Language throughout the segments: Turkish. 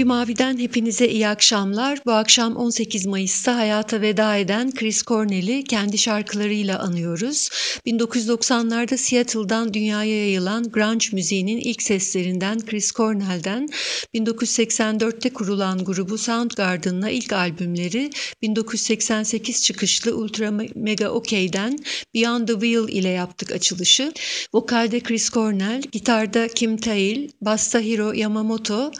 Koyu Mavi'den hepinize iyi akşamlar. Bu akşam 18 Mayıs'ta hayata veda eden Chris Cornell'i kendi şarkılarıyla anıyoruz. 1990'larda Seattle'dan dünyaya yayılan grunge müziğinin ilk seslerinden Chris Cornell'den 1984'te kurulan grubu Soundgarden'la ilk albümleri 1988 çıkışlı Ultra Mega Ok'den Beyond the Wheel ile yaptık açılışı. Vokalde Chris Cornell, gitarda Kim Tail, basta Hiro Yamamoto,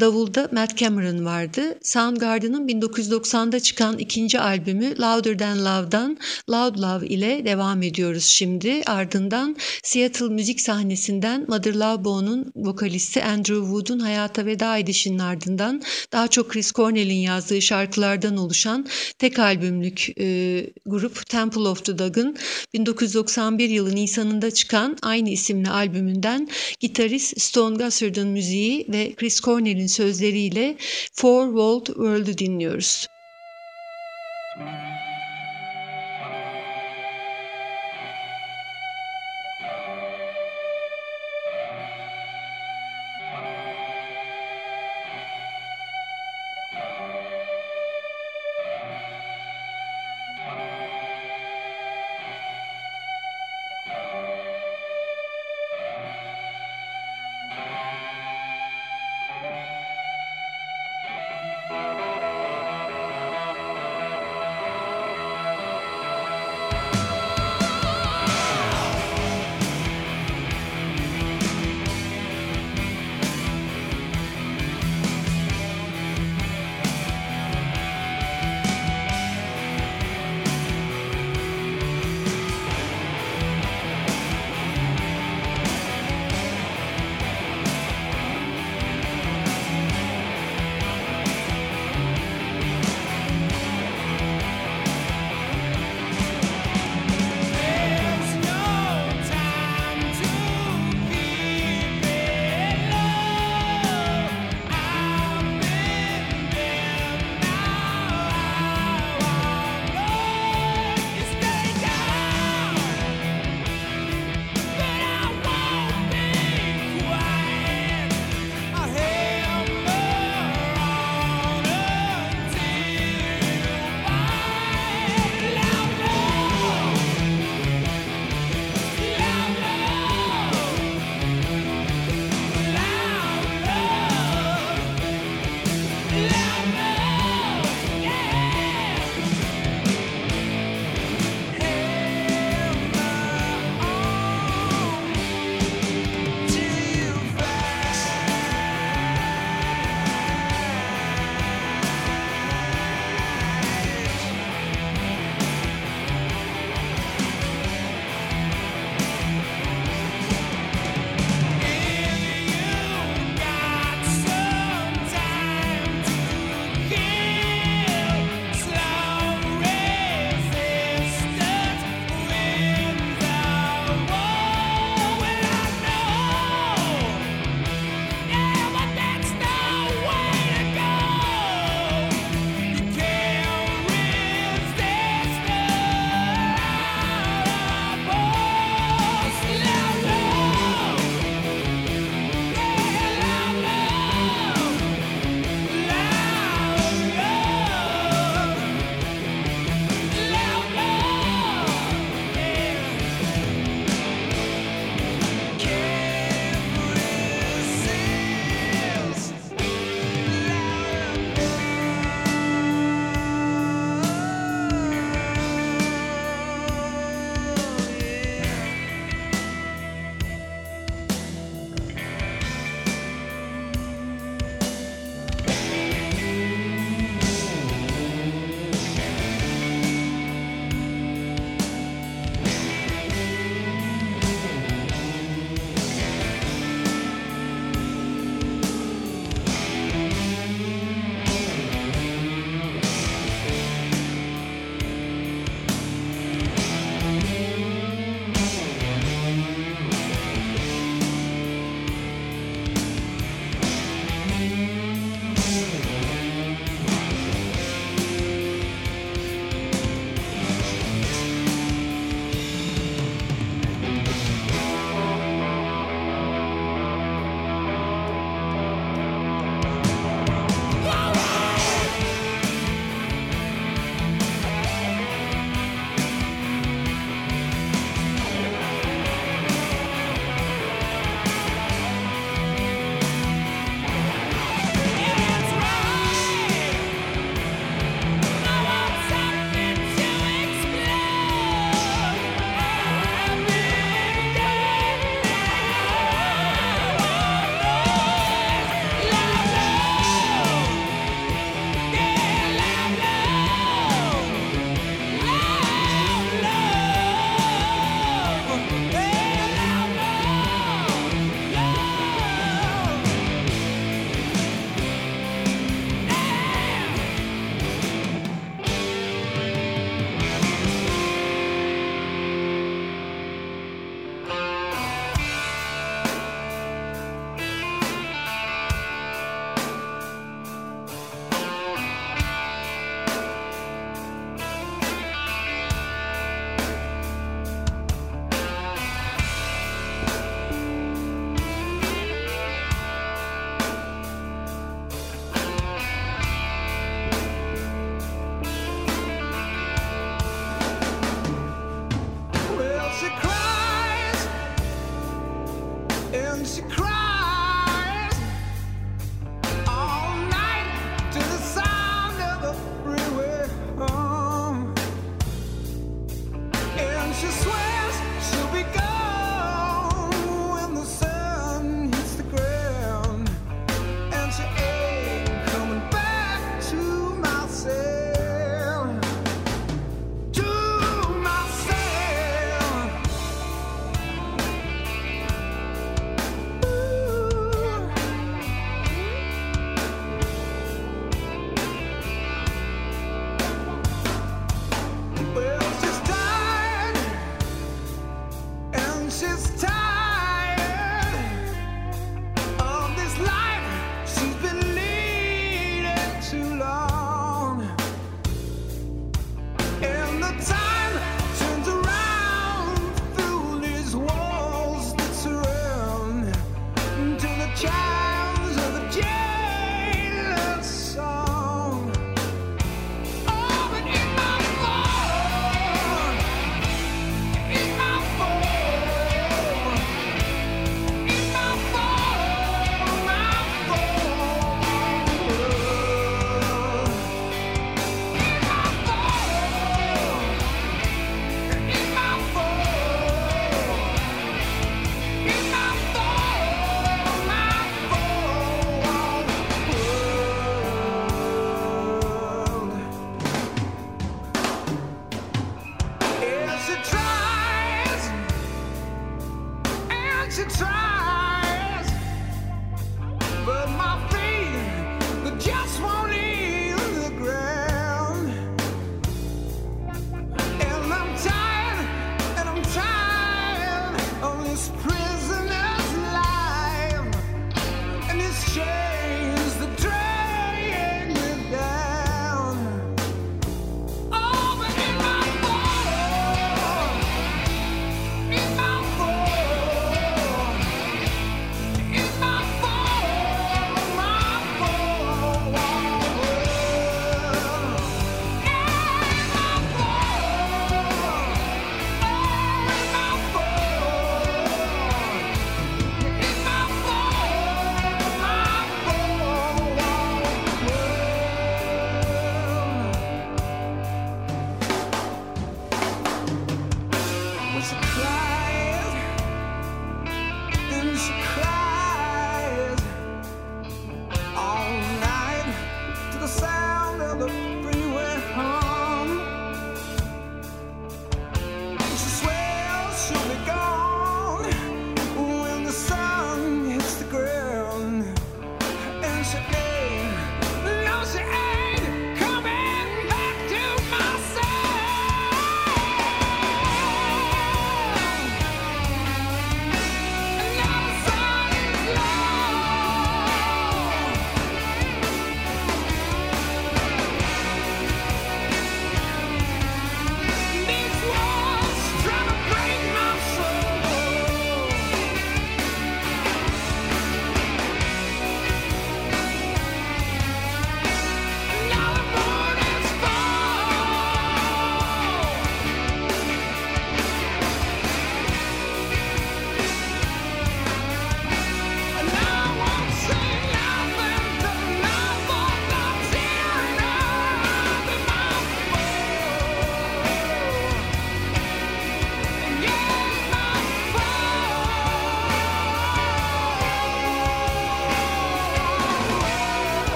Davulda Matt Cameron vardı. Soundgarden'ın 1990'da çıkan ikinci albümü Louder Than Love'dan Loud Love ile devam ediyoruz şimdi. Ardından Seattle müzik sahnesinden Mother Love Bone'un vokalisti Andrew Wood'un hayata veda edişinin ardından daha çok Chris Cornell'in yazdığı şarkılardan oluşan tek albümlük e, grup Temple of the Dog'ın 1991 yılı Nisan'ında çıkan aynı isimli albümünden gitarist Stone Gossard'ın müziği ve Chris Cornell'in sözleriyle Four Walled World'u dinliyoruz. Müzik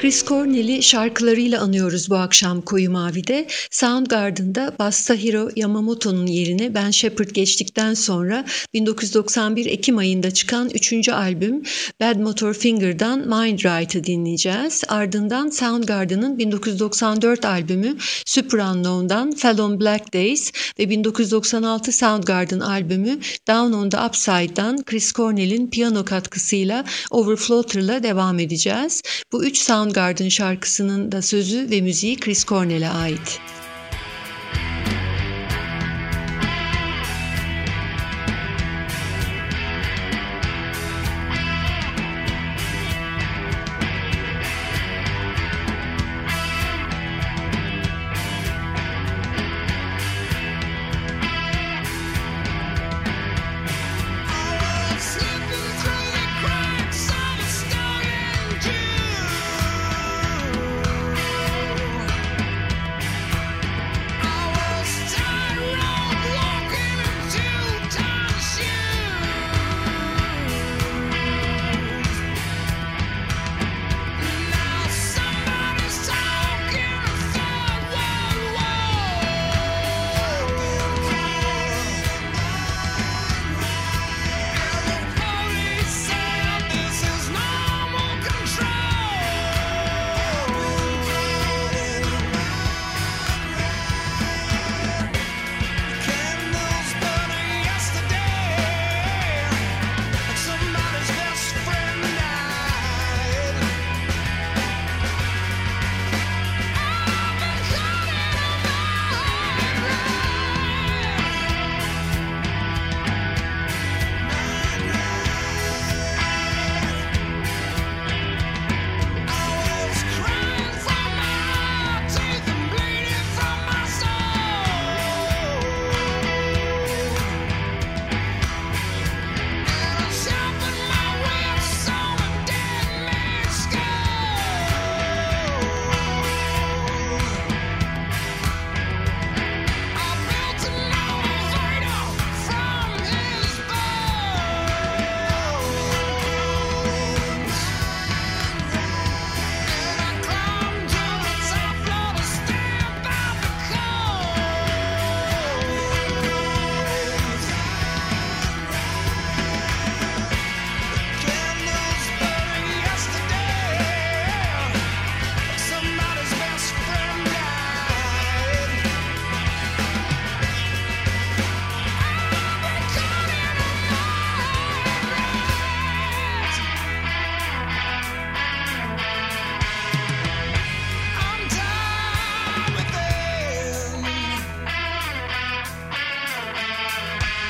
Chris Cornell'i şarkılarıyla anıyoruz bu akşam Koyu Mavi'de. Soundgarden'da Bastahiro Yamamoto'nun yerine Ben Shepherd geçtikten sonra 1991 Ekim ayında çıkan 3. albüm Bad Motor Finger'dan Mind Right'ı dinleyeceğiz. Ardından Soundgarden'ın 1994 albümü Super Unknown'dan Fell on Black Days ve 1996 Soundgarden albümü Down on the Upside'dan Chris Cornell'in piyano katkısıyla Overflowter'la devam edeceğiz. Bu üç Soundgarden şarkısının da sözü ve müziği Chris Cornell'e ait.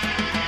Bye.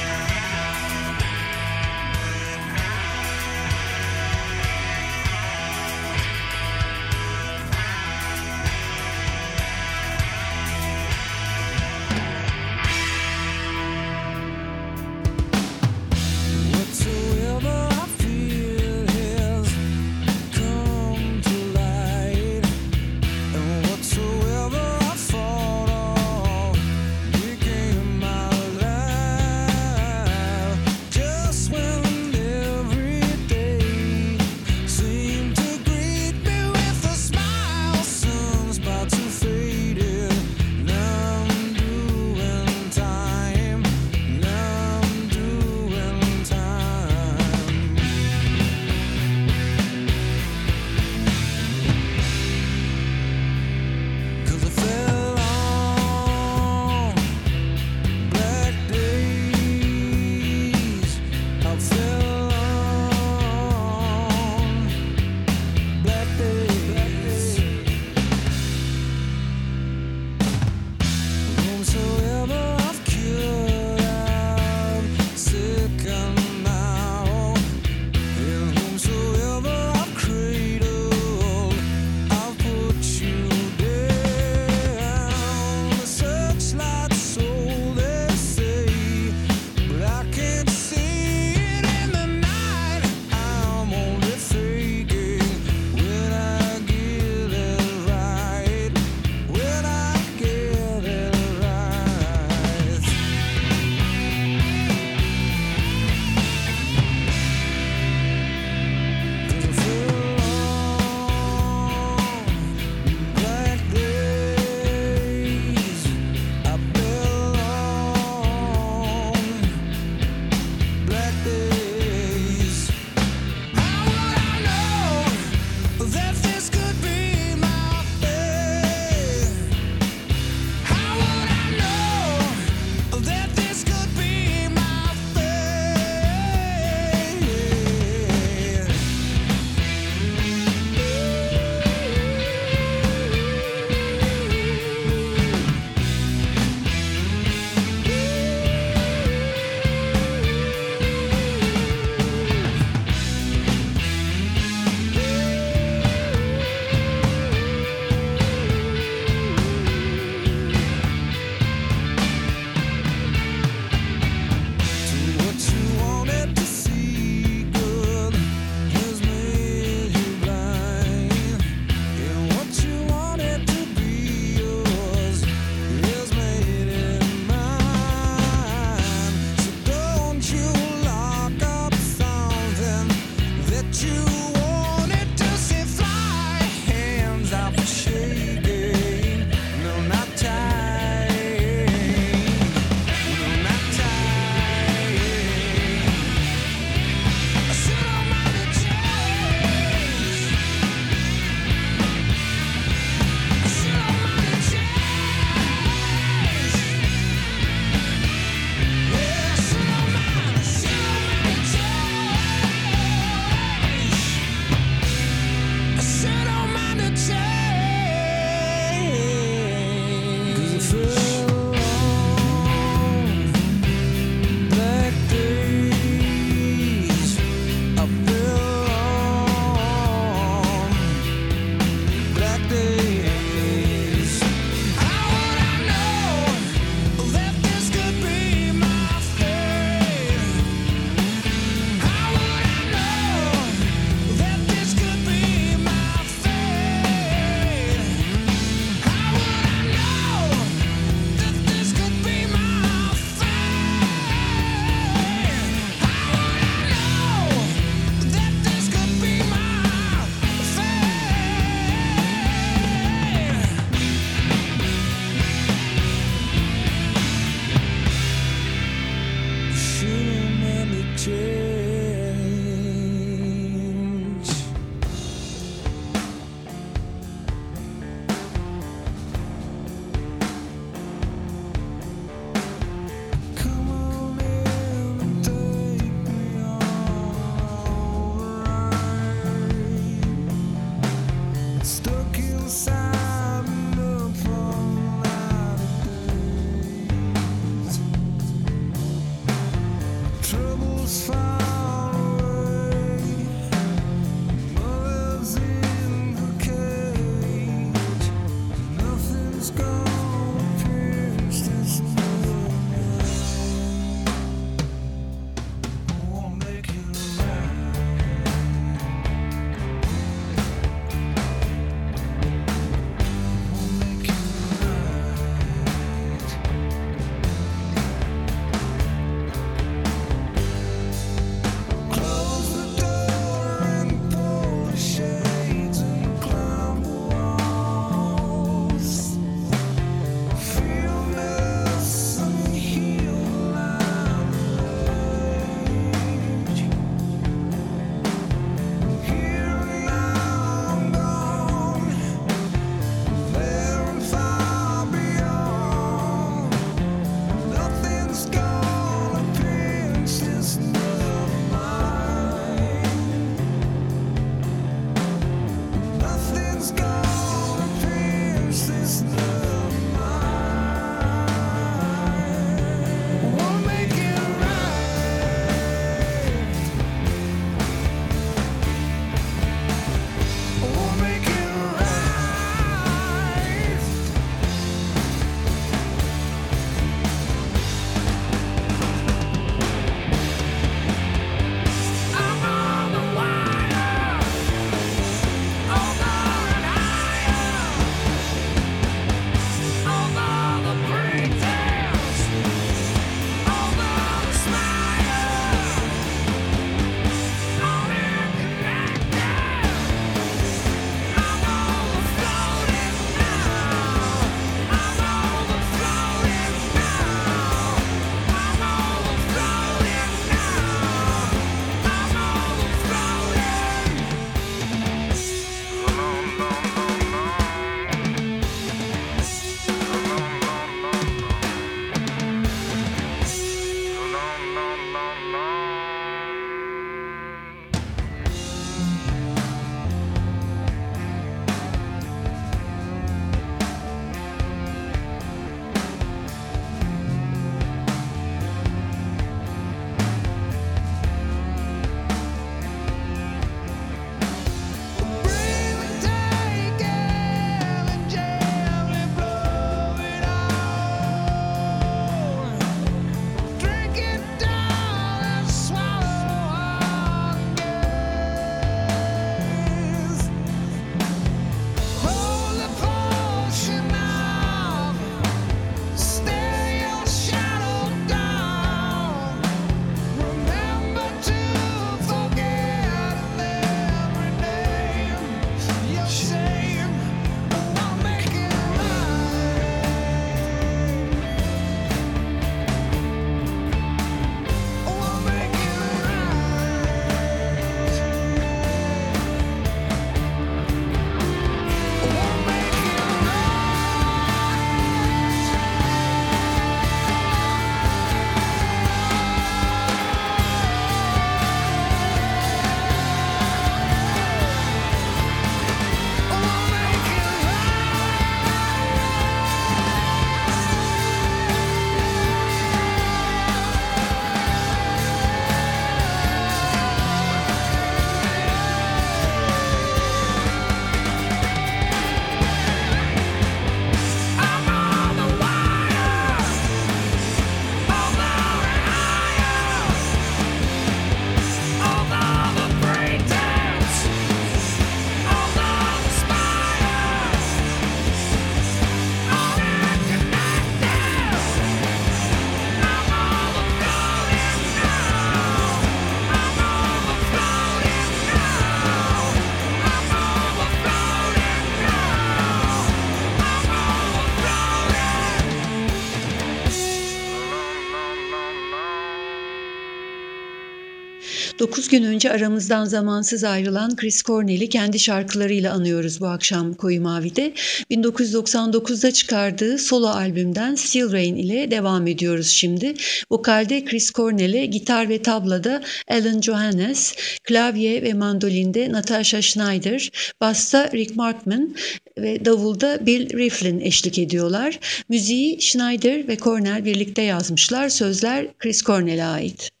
9 gün önce aramızdan zamansız ayrılan Chris Cornell'i kendi şarkılarıyla anıyoruz bu akşam Koyu Mavi'de. 1999'da çıkardığı solo albümden Still Rain ile devam ediyoruz şimdi. Vokalde Chris Cornell'e, gitar ve tablada Alan Johannes, klavye ve mandolinde Natasha Schneider, basta Rick Markman ve davulda Bill Riflin eşlik ediyorlar. Müziği Schneider ve Cornell birlikte yazmışlar. Sözler Chris Cornell'e ait.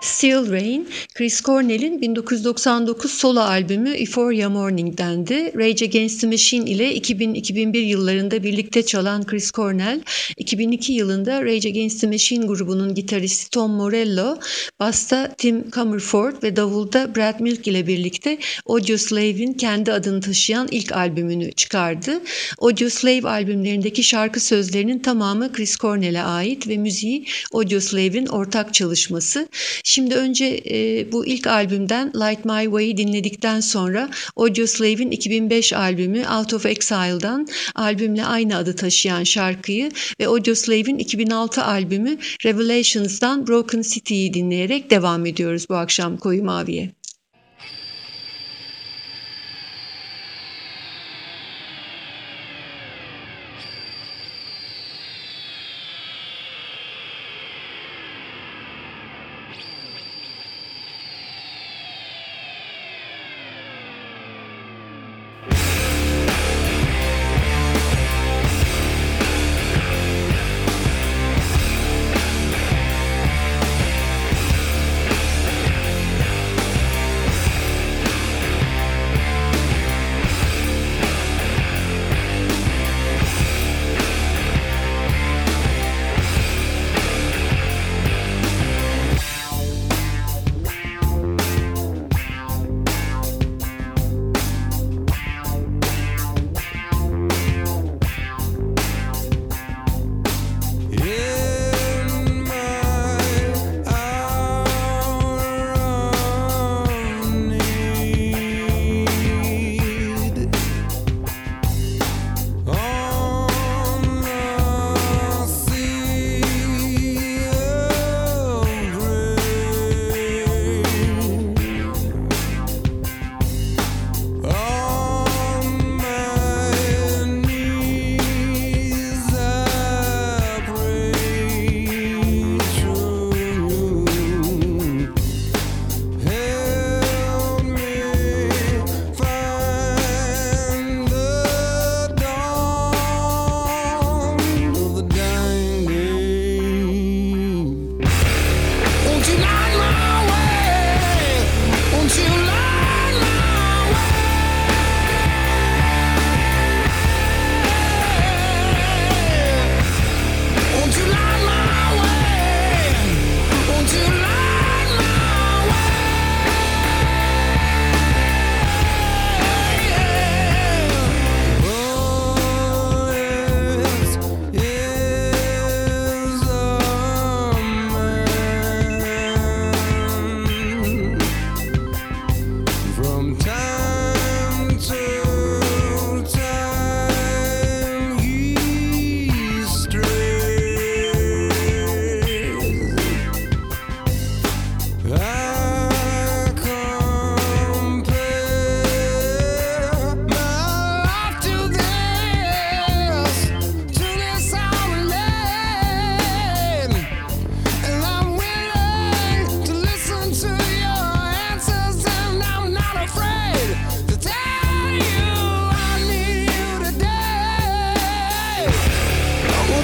Still Rain, Chris Cornell'in 1999 solo albümü Euphoria Morning'dendi. Rage Against the Machine ile 2000-2001 yıllarında birlikte çalan Chris Cornell, 2002 yılında Rage Against the Machine grubunun gitaristi Tom Morello, basta Tim Comerford ve davulda Brad Milk ile birlikte Audio Slave'in kendi adını taşıyan ilk albümünü çıkardı. Audio Slave albümlerindeki şarkı sözlerinin tamamı Chris Cornell'e ait ve müziği Audio Slave'in ortak çalışması. Şimdi önce e, bu ilk albümden Light My Way'i dinledikten sonra Audio Slave'in 2005 albümü Out of Exile'dan albümle aynı adı taşıyan şarkıyı ve Audio Slave'in 2006 albümü Revelations'dan Broken City'yi dinleyerek devam ediyoruz bu akşam Koyu Mavi'ye.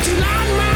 tonight,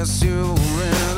guess you're in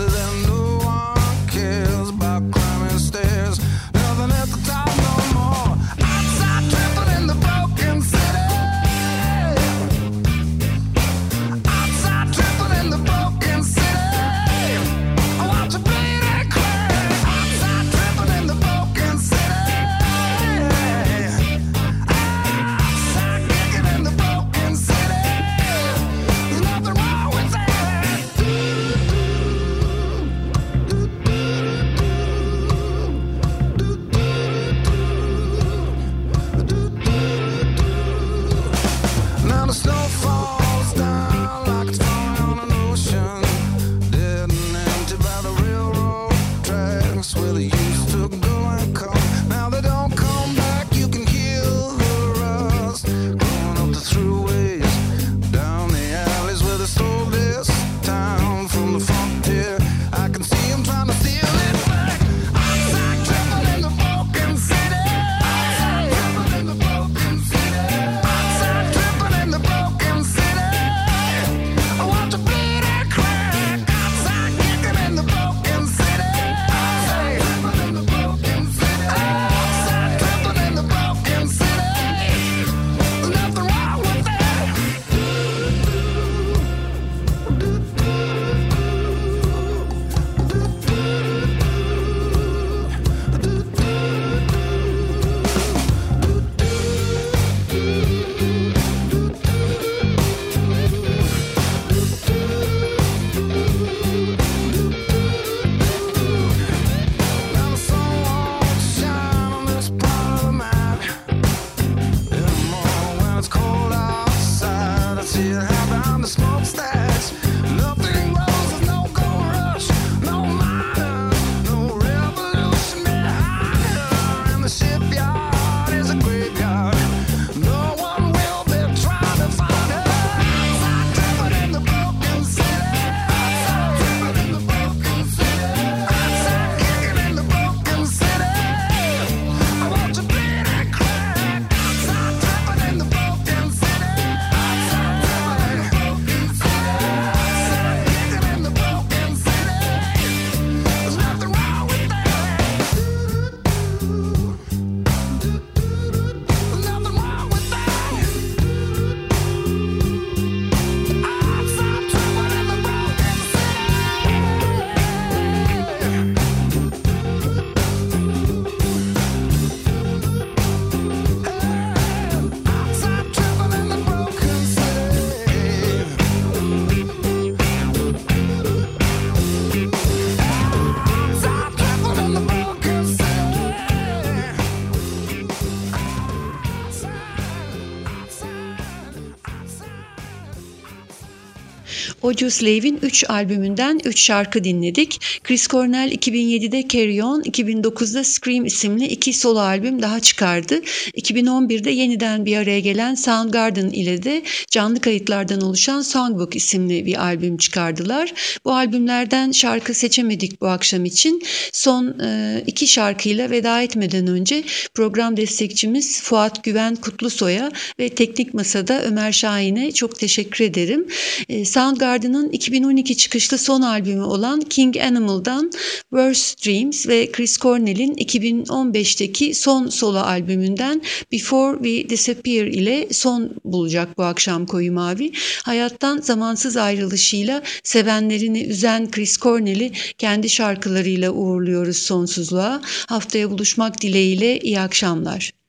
Audioslav'in 3 albümünden 3 şarkı dinledik. Chris Cornell 2007'de Carry On, 2009'da Scream isimli iki solo albüm daha çıkardı. 2011'de yeniden bir araya gelen Soundgarden ile de canlı kayıtlardan oluşan Songbook isimli bir albüm çıkardılar. Bu albümlerden şarkı seçemedik bu akşam için. Son e, iki şarkıyla veda etmeden önce program destekçimiz Fuat Güven Kutlusoy'a ve Teknik Masa'da Ömer Şahin'e çok teşekkür ederim. E, Soundgarden Garden'ın 2012 çıkışlı son albümü olan King Animal'dan Worst Dreams ve Chris Cornell'in 2015'teki son solo albümünden Before We Disappear ile son bulacak bu akşam Koyu Mavi. Hayattan zamansız ayrılışıyla sevenlerini üzen Chris Cornell'i kendi şarkılarıyla uğurluyoruz sonsuzluğa. Haftaya buluşmak dileğiyle iyi akşamlar.